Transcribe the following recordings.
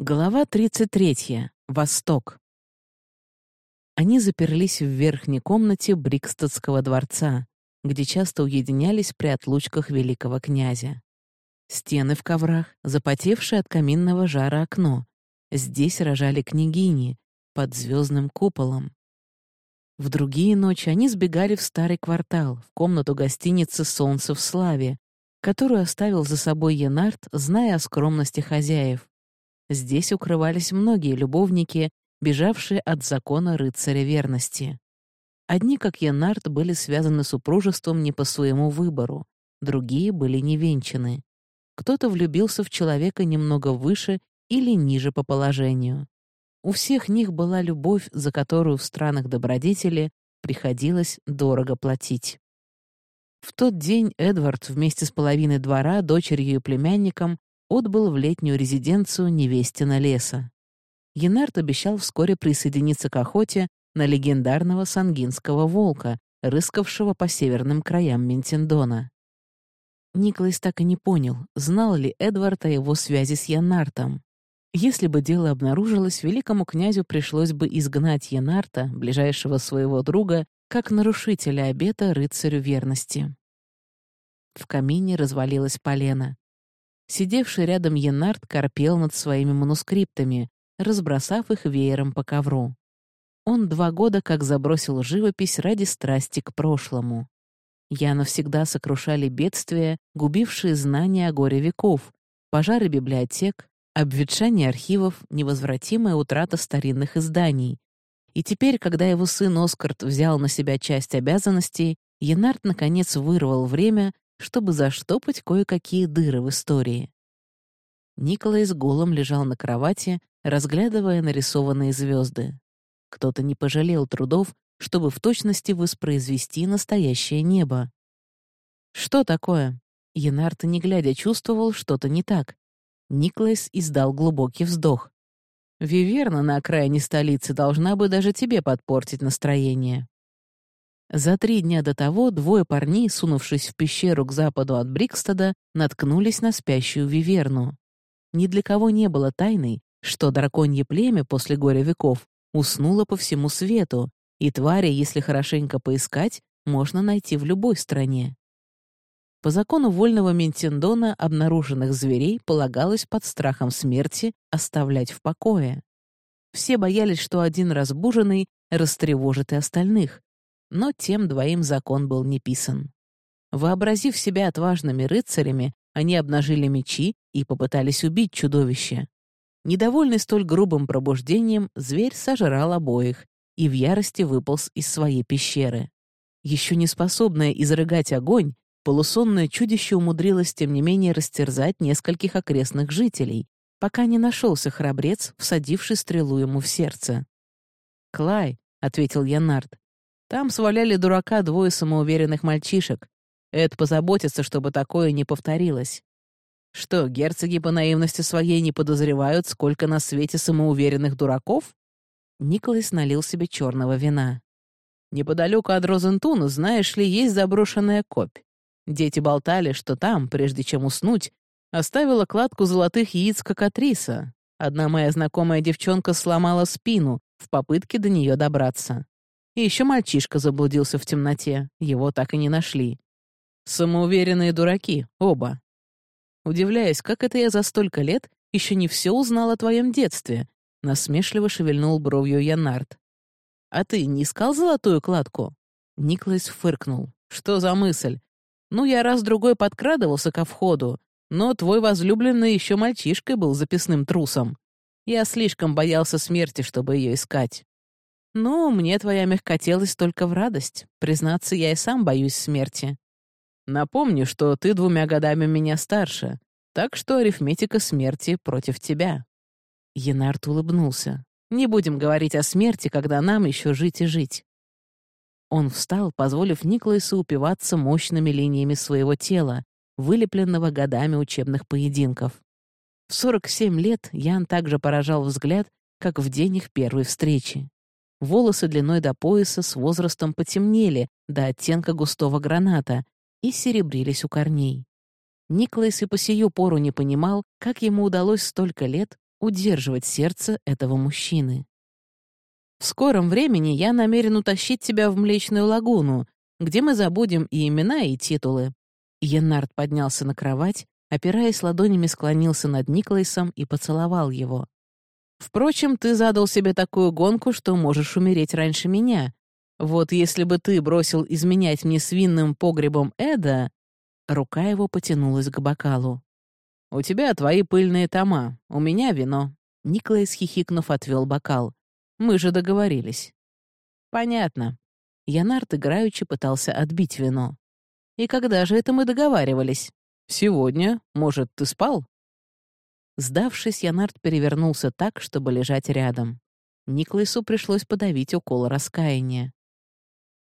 Глава 33. Восток. Они заперлись в верхней комнате Брикстедского дворца, где часто уединялись при отлучках великого князя. Стены в коврах, запотевшее от каминного жара окно. Здесь рожали княгини, под звездным куполом. В другие ночи они сбегали в старый квартал, в комнату гостиницы «Солнце в славе», которую оставил за собой Янарт, зная о скромности хозяев. Здесь укрывались многие любовники, бежавшие от закона рыцаря верности. Одни, как Янарт, были связаны супружеством не по своему выбору, другие были невенчаны. Кто-то влюбился в человека немного выше или ниже по положению. У всех них была любовь, за которую в странах добродетели приходилось дорого платить. В тот день Эдвард вместе с половиной двора, дочерью и племянником отбыл в летнюю резиденцию Невестина леса. Янард обещал вскоре присоединиться к охоте на легендарного сангинского волка, рыскавшего по северным краям Ментендона. Николас так и не понял, знал ли Эдвард о его связи с Янартом. Если бы дело обнаружилось, великому князю пришлось бы изгнать Янарта, ближайшего своего друга, как нарушителя обета рыцарю верности. В камине развалилась полена. Сидевший рядом Янард корпел над своими манускриптами, разбросав их веером по ковру. Он два года как забросил живопись ради страсти к прошлому. Яна всегда сокрушали бедствия, губившие знания о горе веков, пожары библиотек, обветшание архивов, невозвратимая утрата старинных изданий. И теперь, когда его сын Оскарт взял на себя часть обязанностей, Янард наконец вырвал время, чтобы заштопать кое-какие дыры в истории. Николай с голом лежал на кровати, разглядывая нарисованные звезды. Кто-то не пожалел трудов, чтобы в точности воспроизвести настоящее небо. «Что такое?» Янарт, не глядя, чувствовал что-то не так. Никлайс издал глубокий вздох. «Виверна на окраине столицы должна бы даже тебе подпортить настроение». За три дня до того двое парней, сунувшись в пещеру к западу от Брикстеда, наткнулись на спящую Виверну. Ни для кого не было тайной, что драконье племя после горя веков уснуло по всему свету, и твари, если хорошенько поискать, можно найти в любой стране. По закону вольного Ментендона обнаруженных зверей полагалось под страхом смерти оставлять в покое. Все боялись, что один разбуженный растревожит и остальных, но тем двоим закон был не писан. Вообразив себя отважными рыцарями, они обнажили мечи и попытались убить чудовище. Недовольный столь грубым пробуждением, зверь сожрал обоих и в ярости выполз из своей пещеры. Еще не способное изрыгать огонь, полусонное чудище умудрилось, тем не менее, растерзать нескольких окрестных жителей, пока не нашелся храбрец, всадивший стрелу ему в сердце. «Клай», — ответил Янард, там сваляли дурака двое самоуверенных мальчишек. Эд позаботится, чтобы такое не повторилось. Что, герцоги по наивности своей не подозревают, сколько на свете самоуверенных дураков? Николас налил себе черного вина. Неподалеку от Розентуна, знаешь ли, есть заброшенная копь. Дети болтали, что там, прежде чем уснуть, оставила кладку золотых яиц кокатриса. Одна моя знакомая девчонка сломала спину в попытке до нее добраться. И еще мальчишка заблудился в темноте. Его так и не нашли. Самоуверенные дураки, оба. Удивляюсь, как это я за столько лет еще не все узнал о твоем детстве, насмешливо шевельнул бровью Янард. А ты не искал золотую кладку? Никлайс фыркнул. Что за мысль? Ну, я раз-другой подкрадывался ко входу, но твой возлюбленный еще мальчишкой был записным трусом. Я слишком боялся смерти, чтобы ее искать. «Ну, мне твоя мягкотелость только в радость. Признаться, я и сам боюсь смерти. Напомню, что ты двумя годами меня старше, так что арифметика смерти против тебя». Янарт улыбнулся. «Не будем говорить о смерти, когда нам еще жить и жить». Он встал, позволив Николасу упиваться мощными линиями своего тела, вылепленного годами учебных поединков. В 47 лет Ян также поражал взгляд, как в день их первой встречи. Волосы длиной до пояса с возрастом потемнели до оттенка густого граната и серебрились у корней. Николас и по сию пору не понимал, как ему удалось столько лет удерживать сердце этого мужчины. В скором времени я намерен утащить тебя в Млечную лагуну, где мы забудем и имена, и титулы». Яннард поднялся на кровать, опираясь ладонями, склонился над Николайсом и поцеловал его. «Впрочем, ты задал себе такую гонку, что можешь умереть раньше меня. Вот если бы ты бросил изменять мне свинным погребом Эда...» Рука его потянулась к бокалу. «У тебя твои пыльные тома, у меня вино». Николайс, хихикнув, отвел бокал. «Мы же договорились». «Понятно». Янард играючи пытался отбить вино. «И когда же это мы договаривались?» «Сегодня. Может, ты спал?» Сдавшись, Янард перевернулся так, чтобы лежать рядом. Никлайсу пришлось подавить укол раскаяния.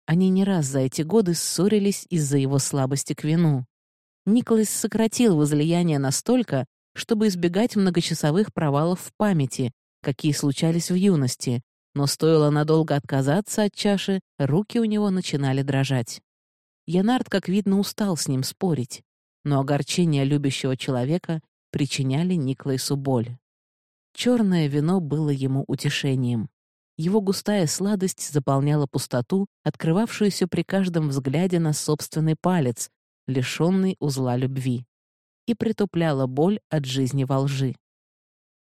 Они не раз за эти годы ссорились из-за его слабости к вину. Николас сократил возлияние настолько, чтобы избегать многочасовых провалов в памяти, какие случались в юности, но стоило надолго отказаться от чаши, руки у него начинали дрожать. Янард, как видно, устал с ним спорить но огорчения любящего человека причиняли Никлайсу боль. Черное вино было ему утешением. Его густая сладость заполняла пустоту, открывавшуюся при каждом взгляде на собственный палец, лишенный узла любви, и притупляла боль от жизни во лжи.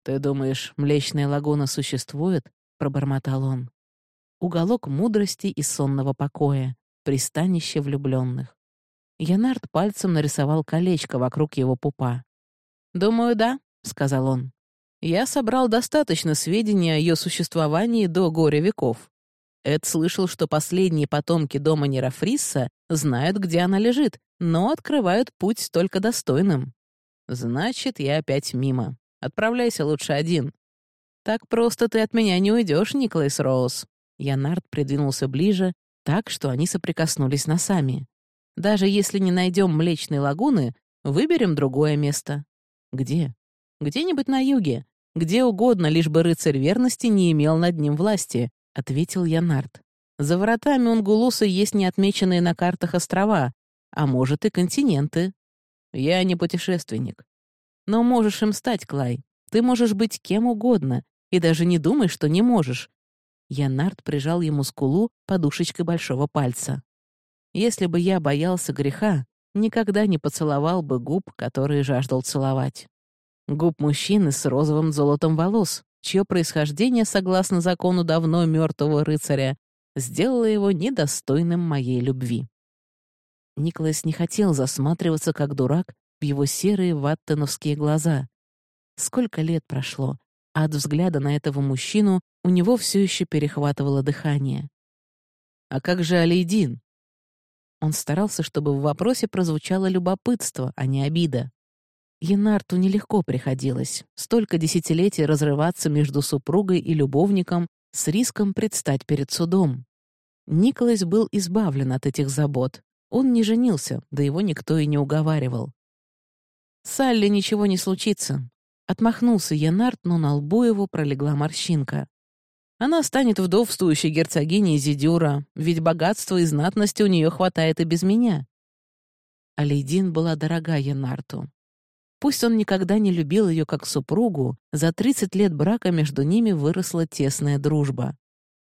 «Ты думаешь, Млечная лагуна существует?» — пробормотал он. Уголок мудрости и сонного покоя, пристанище влюбленных. Янард пальцем нарисовал колечко вокруг его пупа. «Думаю, да», — сказал он. «Я собрал достаточно сведений о ее существовании до горя веков. Эд слышал, что последние потомки дома Нерафрисса знают, где она лежит, но открывают путь только достойным. Значит, я опять мимо. Отправляйся лучше один. Так просто ты от меня не уйдешь, Николас Роуз». Янард придвинулся ближе, так, что они соприкоснулись носами. Даже если не найдем Млечной лагуны, выберем другое место. Где? Где-нибудь на юге. Где угодно, лишь бы рыцарь верности не имел над ним власти, — ответил Янард. За вратами Унгулуса есть неотмеченные на картах острова, а может и континенты. Я не путешественник. Но можешь им стать, Клай. Ты можешь быть кем угодно, и даже не думай, что не можешь. Янард прижал ему скулу подушечкой большого пальца. Если бы я боялся греха, никогда не поцеловал бы губ, которые жаждал целовать. Губ мужчины с розовым золотом волос, чье происхождение, согласно закону давно мертвого рыцаря, сделало его недостойным моей любви. Николас не хотел засматриваться, как дурак, в его серые ваттеновские глаза. Сколько лет прошло, а от взгляда на этого мужчину у него все еще перехватывало дыхание. «А как же Алейдин?» Он старался, чтобы в вопросе прозвучало любопытство, а не обида. Янарту нелегко приходилось. Столько десятилетий разрываться между супругой и любовником с риском предстать перед судом. Николас был избавлен от этих забот. Он не женился, да его никто и не уговаривал. «Салли ничего не случится», — отмахнулся Янарт, но на лбу его пролегла морщинка. Она станет вдовствующей герцогиней Зидюра, ведь богатства и знатности у нее хватает и без меня. Алейдин была дорога Янарту. Пусть он никогда не любил ее как супругу, за 30 лет брака между ними выросла тесная дружба.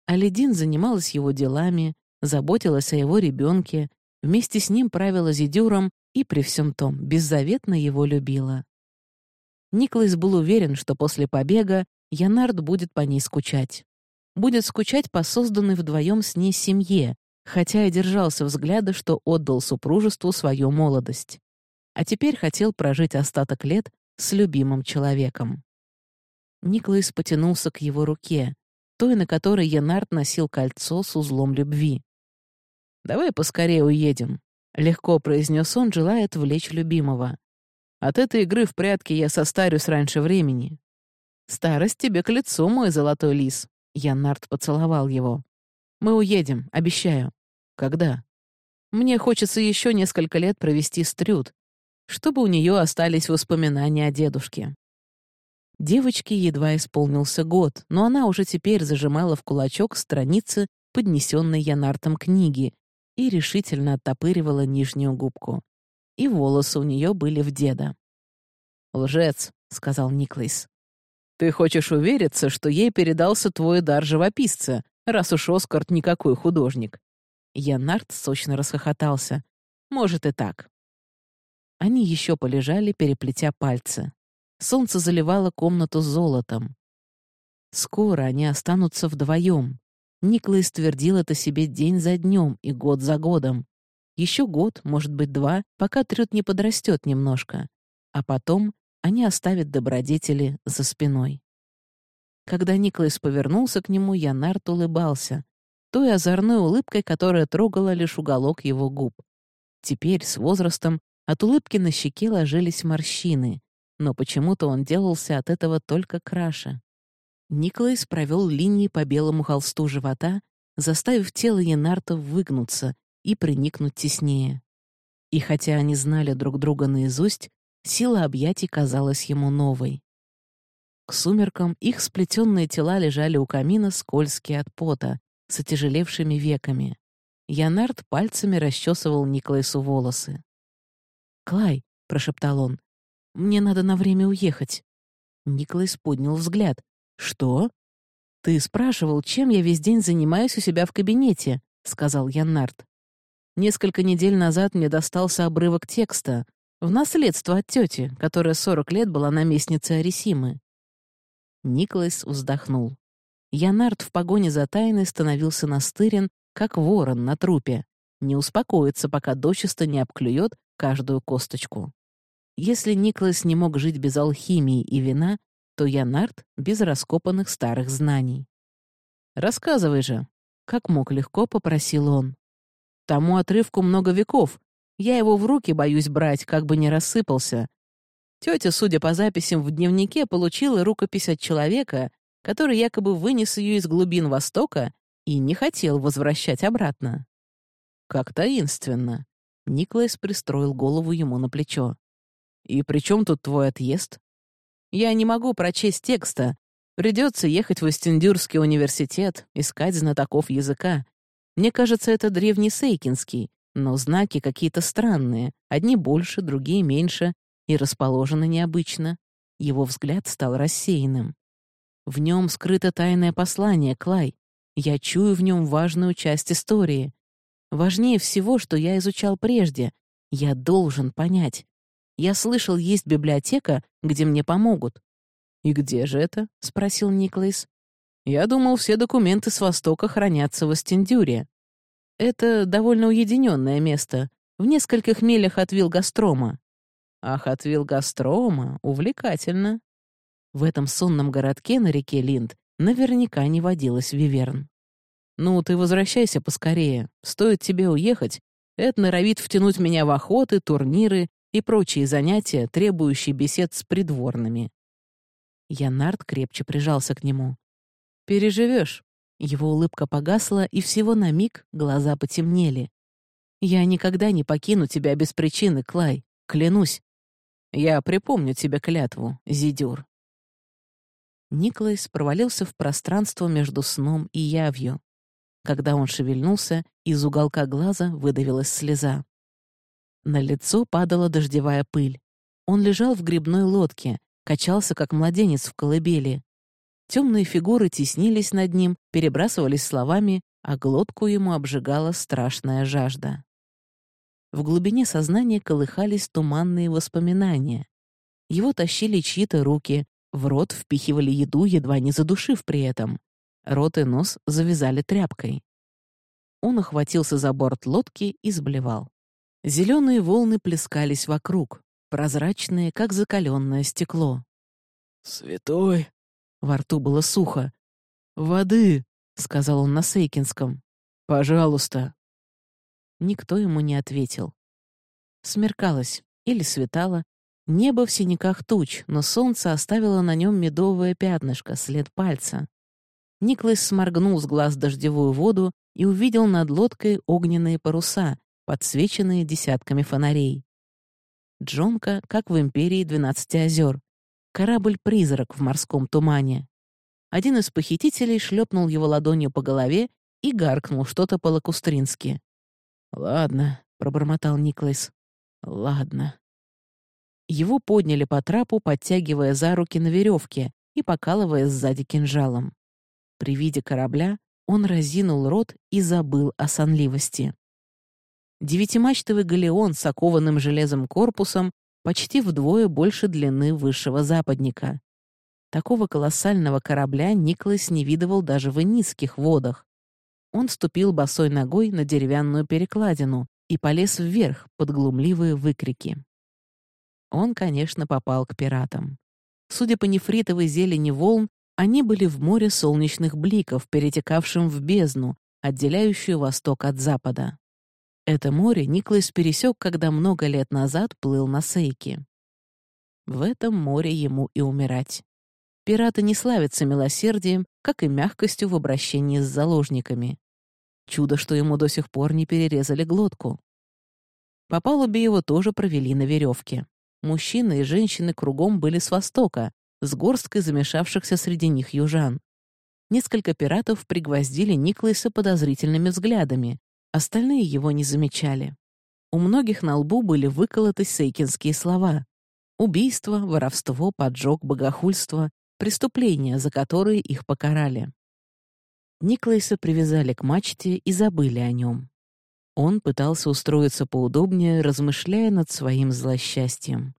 Алейдин занималась его делами, заботилась о его ребенке, вместе с ним правила Зидюром и при всем том беззаветно его любила. Никлас был уверен, что после побега Янард будет по ней скучать будет скучать по созданной вдвоем с ней семье, хотя и держался взгляда, что отдал супружеству свою молодость. А теперь хотел прожить остаток лет с любимым человеком. Николас потянулся к его руке, той, на которой Янард носил кольцо с узлом любви. «Давай поскорее уедем», — легко произнес он, желая отвлечь любимого. «От этой игры в прятки я состарюсь раньше времени. Старость тебе к лицу, мой золотой лис», Яннард поцеловал его. «Мы уедем, обещаю». «Когда?» «Мне хочется еще несколько лет провести с Трюд, чтобы у нее остались воспоминания о дедушке». Девочке едва исполнился год, но она уже теперь зажимала в кулачок страницы, поднесенной Янартом книги, и решительно оттопыривала нижнюю губку. И волосы у нее были в деда. «Лжец», — сказал Никлайс. Ты хочешь увериться, что ей передался твой дар живописца, раз уж Оскарт никакой художник?» Янард сочно расхохотался. «Может и так». Они еще полежали, переплетя пальцы. Солнце заливало комнату золотом. Скоро они останутся вдвоем. Никлайс твердил это себе день за днем и год за годом. Еще год, может быть, два, пока Трюд не подрастет немножко. А потом они оставят добродетели за спиной. Когда Никлайс повернулся к нему, Янарт улыбался, той озорной улыбкой, которая трогала лишь уголок его губ. Теперь, с возрастом, от улыбки на щеке ложились морщины, но почему-то он делался от этого только краше. Николайс провел линии по белому холсту живота, заставив тело Янарта выгнуться и приникнуть теснее. И хотя они знали друг друга наизусть, сила объятий казалась ему новой. К сумеркам их сплетенные тела лежали у камина, скользкие от пота, с отяжелевшими веками. Янард пальцами расчесывал Николайсу волосы. «Клай», — прошептал он, — «мне надо на время уехать». Николайс поднял взгляд. «Что?» «Ты спрашивал, чем я весь день занимаюсь у себя в кабинете», — сказал Яннард. «Несколько недель назад мне достался обрывок текста, в наследство от тети, которая 40 лет была наместницей Арисимы». Николайс вздохнул. Янард в погоне за тайной становился настырен, как ворон на трупе. Не успокоится, пока дочисто не обклюет каждую косточку. Если Николас не мог жить без алхимии и вина, то Янард — без раскопанных старых знаний. «Рассказывай же», — как мог легко попросил он. «Тому отрывку много веков. Я его в руки боюсь брать, как бы не рассыпался. Тетя, судя по записям в дневнике, получила рукопись от человека, который якобы вынес ее из глубин Востока и не хотел возвращать обратно. Как таинственно. Никлайс пристроил голову ему на плечо. «И при чем тут твой отъезд?» «Я не могу прочесть текста. Придется ехать в Остендюрский университет, искать знатоков языка. Мне кажется, это древний Сейкинский, но знаки какие-то странные. Одни больше, другие меньше, и расположены необычно». Его взгляд стал рассеянным. «В нем скрыто тайное послание, Клай. Я чую в нем важную часть истории. Важнее всего, что я изучал прежде. Я должен понять. Я слышал, есть библиотека, где мне помогут. «И где же это?» — спросил Никлайс. «Я думал, все документы с Востока хранятся в Астендюре. Это довольно уединенное место, в нескольких милях от Вилгастрома». «Ах, от Вилгастрома? Увлекательно». В этом сонном городке на реке Линд наверняка не водилась виверн. «Ну, ты возвращайся поскорее. Стоит тебе уехать. Эд норовит втянуть меня в охоты, турниры и прочие занятия, требующие бесед с придворными». Янард крепче прижался к нему. «Переживешь». Его улыбка погасла, и всего на миг глаза потемнели. «Я никогда не покину тебя без причины, Клай, клянусь. Я припомню тебе клятву, Зидюр». Никлайс провалился в пространство между сном и явью. Когда он шевельнулся, из уголка глаза выдавилась слеза. На лицо падала дождевая пыль. Он лежал в грибной лодке, качался, как младенец в колыбели. Темные фигуры теснились над ним, перебрасывались словами, а глотку ему обжигала страшная жажда. В глубине сознания колыхались туманные воспоминания. Его тащили чьи-то руки, в рот впихивали еду, едва не задушив при этом. Рот и нос завязали тряпкой. Он охватился за борт лодки и сблевал. Зеленые волны плескались вокруг, прозрачные, как закаленное стекло. «Святой!» — во рту было сухо. «Воды!» — сказал он на Сейкинском. «Пожалуйста!» Никто ему не ответил. Смеркалось или светало, небо в синяках туч, но солнце оставило на нем медовое пятнышко, след пальца. Никлас сморгнул с глаз дождевую воду и увидел над лодкой огненные паруса, подсвеченные десятками фонарей. Джонка, как в «Империи двенадцати озер». Корабль-призрак в морском тумане. Один из похитителей шлепнул его ладонью по голове и гаркнул что-то по-лакустрински. «Ладно», — пробормотал Никлайс. «Ладно». Его подняли по трапу, подтягивая за руки на веревке, и покалывая сзади кинжалом. При виде корабля он разинул рот и забыл о сонливости. Девятимачтовый галеон с окованным железом корпусом почти вдвое больше длины высшего западника. Такого колоссального корабля Николас не видывал даже в низких водах. Он ступил босой ногой на деревянную перекладину и полез вверх под глумливые выкрики. Он, конечно, попал к пиратам. Судя по нефритовой зелени волн, они были в море солнечных бликов, перетекавшем в бездну, отделяющую восток от запада. Это море Никлас пересек, когда много лет назад плыл на Сейке. В этом море ему и умирать. Пираты не славятся милосердием, как и мягкостью в обращении с заложниками. Чудо, что ему до сих пор не перерезали глотку. По палубе его тоже провели на веревке. Мужчины и женщины кругом были с востока, с горсткой замешавшихся среди них южан. Несколько пиратов пригвоздили Никлайса подозрительными взглядами, остальные его не замечали. У многих на лбу были выколоты сейкинские слова. Убийство, воровство, поджог, богохульство — преступления, за которые их покарали. Никлайса привязали к мачте и забыли о нем. Он пытался устроиться поудобнее, размышляя над своим злосчастьем.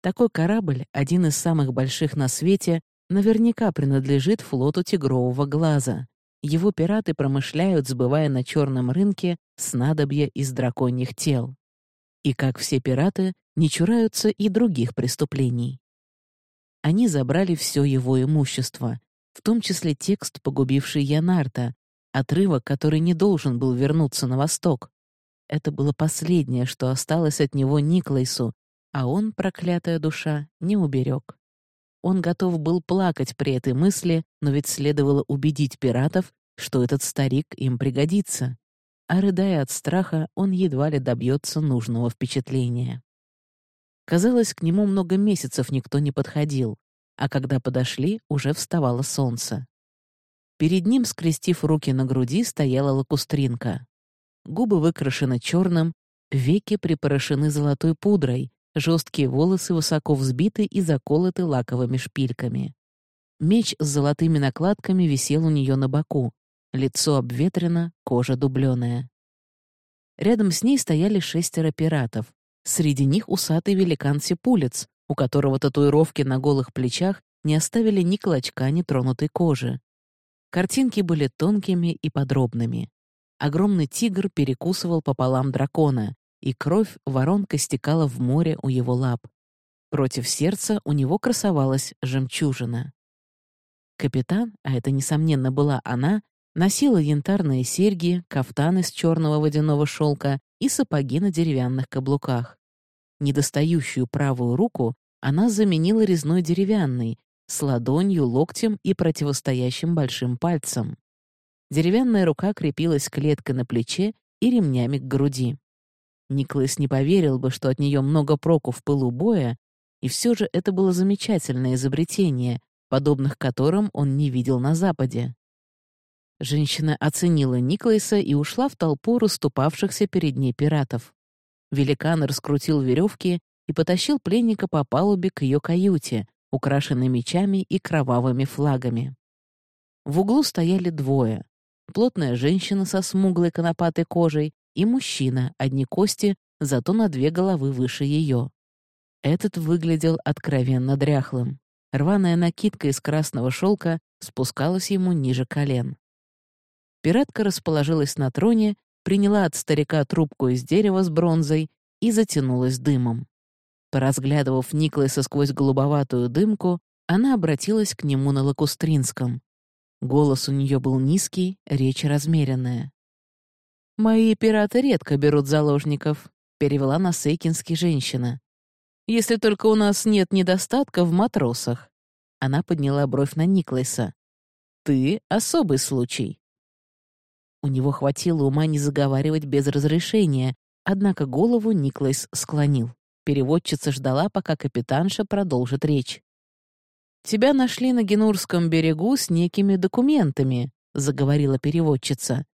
Такой корабль, один из самых больших на свете, наверняка принадлежит флоту «Тигрового глаза». Его пираты промышляют, сбывая на черном рынке снадобья из драконьих тел. И, как все пираты, не чураются и других преступлений. Они забрали все его имущество, в том числе текст, погубивший Янарта, отрывок, который не должен был вернуться на восток. Это было последнее, что осталось от него Никлайсу, а он, проклятая душа, не уберег. Он готов был плакать при этой мысли, но ведь следовало убедить пиратов, что этот старик им пригодится. А рыдая от страха, он едва ли добьется нужного впечатления. Казалось, к нему много месяцев никто не подходил, а когда подошли, уже вставало солнце. Перед ним, скрестив руки на груди, стояла лакустринка. Губы выкрашены черным, веки припорошены золотой пудрой, жесткие волосы высоко взбиты и заколоты лаковыми шпильками. Меч с золотыми накладками висел у нее на боку, лицо обветрено, кожа дубленая. Рядом с ней стояли шестеро пиратов. Среди них усатый великан Сипулец, у которого татуировки на голых плечах не оставили ни клочка нетронутой кожи. Картинки были тонкими и подробными. Огромный тигр перекусывал пополам дракона, и кровь воронкой стекала в море у его лап. Против сердца у него красовалась жемчужина. Капитан, а это, несомненно, была она, носила янтарные серьги, кафтан из черного водяного шелка и сапоги на деревянных каблуках. Недостающую правую руку она заменила резной деревянной, с ладонью, локтем и противостоящим большим пальцем. Деревянная рука крепилась клеткой на плече и ремнями к груди. Никлас не поверил бы, что от нее много проку в пылу боя, и все же это было замечательное изобретение, подобных которым он не видел на Западе. Женщина оценила Никлайса и ушла в толпу расступавшихся перед ней пиратов. Великан раскрутил веревки и потащил пленника по палубе к ее каюте, украшенной мечами и кровавыми флагами. В углу стояли двое. Плотная женщина со смуглой конопатой кожей и мужчина, одни кости, зато на две головы выше ее. Этот выглядел откровенно дряхлым. Рваная накидка из красного шелка спускалась ему ниже колен. Пиратка расположилась на троне, приняла от старика трубку из дерева с бронзой и затянулась дымом. Поразглядывав Никлайса сквозь голубоватую дымку, она обратилась к нему на лакустринском. Голос у нее был низкий, речь размеренная. «Мои пираты редко берут заложников», — перевела на сейкинский женщина. «Если только у нас нет недостатка в матросах». Она подняла бровь на Никлайса. «Ты — особый случай». У него хватило ума не заговаривать без разрешения, однако голову Никлайс склонил. Переводчица ждала, пока капитанша продолжит речь. «Тебя нашли на Генурском берегу с некими документами», — заговорила переводчица.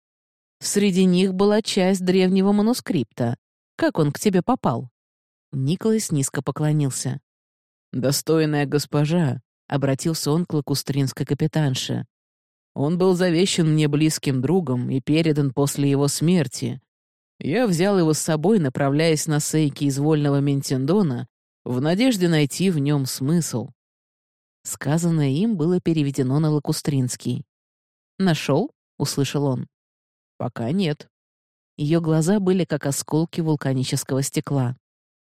Среди них была часть древнего манускрипта. Как он к тебе попал?» Николас низко поклонился. «Достойная госпожа, обратился он к лакустринской капитанше. «Он был завещен мне близким другом и передан после его смерти. Я взял его с собой, направляясь на сейки из вольного Ментендона, в надежде найти в нем смысл». Сказанное им было переведено на лакустринский. «Нашел?» — услышал он. «Пока нет». Ее глаза были как осколки вулканического стекла.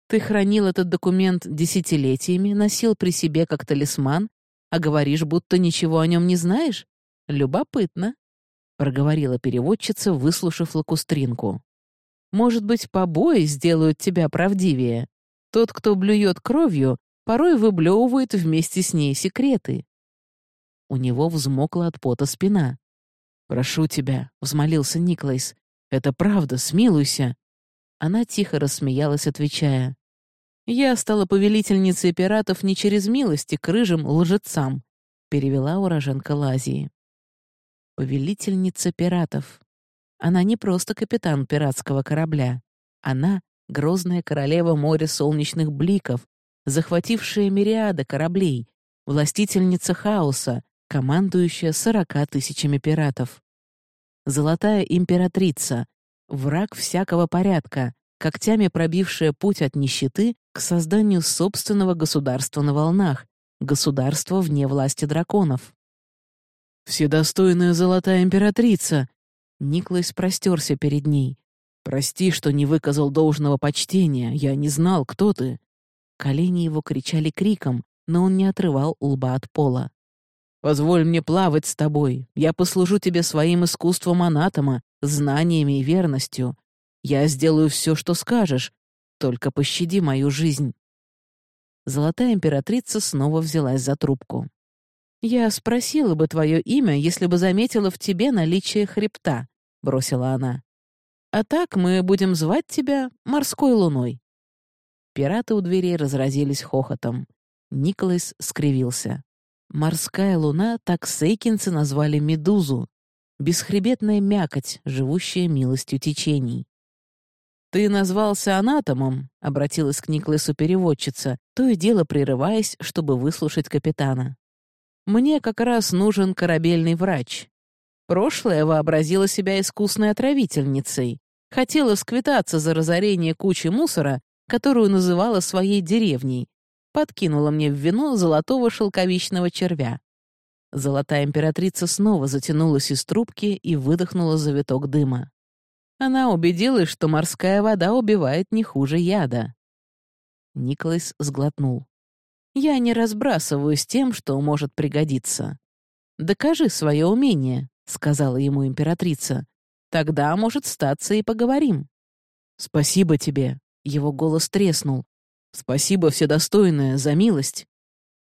«Ты хранил этот документ десятилетиями, носил при себе как талисман, а говоришь, будто ничего о нем не знаешь? Любопытно», — проговорила переводчица, выслушав лакустринку. «Может быть, побои сделают тебя правдивее? Тот, кто блюет кровью, порой выблевывает вместе с ней секреты». У него взмокла от пота спина. «Прошу тебя», — взмолился Никлайс, — «это правда, смилуйся». Она тихо рассмеялась, отвечая, «Я стала повелительницей пиратов не через милости к рыжим лжецам», — перевела уроженка Лазии. Повелительница пиратов. Она не просто капитан пиратского корабля. Она — грозная королева моря солнечных бликов, захватившая мириады кораблей, властительница хаоса, командующая сорока тысячами пиратов. Золотая императрица, враг всякого порядка, когтями пробившая путь от нищеты к созданию собственного государства на волнах, государства вне власти драконов. «Вседостойная золотая императрица!» Никлайс простерся перед ней. «Прости, что не выказал должного почтения, я не знал, кто ты». Колени его кричали криком, но он не отрывал лба от пола. Позволь мне плавать с тобой. Я послужу тебе своим искусством анатома, знаниями и верностью. Я сделаю все, что скажешь. Только пощади мою жизнь». Золотая императрица снова взялась за трубку. «Я спросила бы твое имя, если бы заметила в тебе наличие хребта», — бросила она. «А так мы будем звать тебя Морской Луной». Пираты у дверей разразились хохотом. Николас скривился. Морская луна так сейкинцы назвали медузу, бесхребетная мякоть, живущая милостью течений. «Ты назвался анатомом», — обратилась к Никласу переводчица, то и дело прерываясь, чтобы выслушать капитана. «Мне как раз нужен корабельный врач. Прошлое вообразила себя искусной отравительницей, хотела сквитаться за разорение кучи мусора, которую называла своей деревней, подкинула мне в вино золотого шелковичного червя. Золотая императрица снова затянулась из трубки и выдохнула завиток дыма. Она убедилась, что морская вода убивает не хуже яда. Николас сглотнул. «Я не разбрасываюсь тем, что может пригодиться. Докажи свое умение», — сказала ему императрица. «Тогда, может, статься и поговорим». «Спасибо тебе», — его голос треснул. Спасибо, вседостойная, за милость.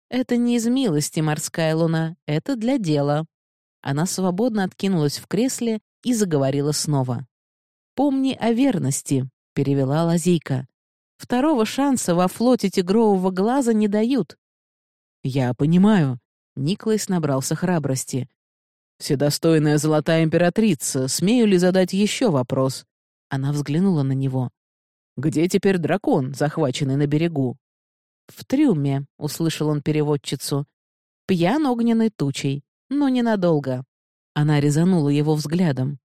Это не из милости, морская луна, это для дела. Она свободно откинулась в кресле и заговорила снова. «Помни о верности», — перевела Лазейка. «Второго шанса во флоте тигрового глаза не дают». «Я понимаю», — Никлайс набрался храбрости. «Вседостойная золотая императрица, смею ли задать еще вопрос?» Она взглянула на него. Где теперь дракон, захваченный на берегу?» «В трюме», — услышал он переводчицу. «Пьян огненной тучей, но ненадолго». Она резанула его взглядом.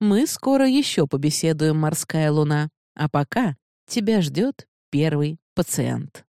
«Мы скоро еще побеседуем, морская луна, а пока тебя ждет первый пациент».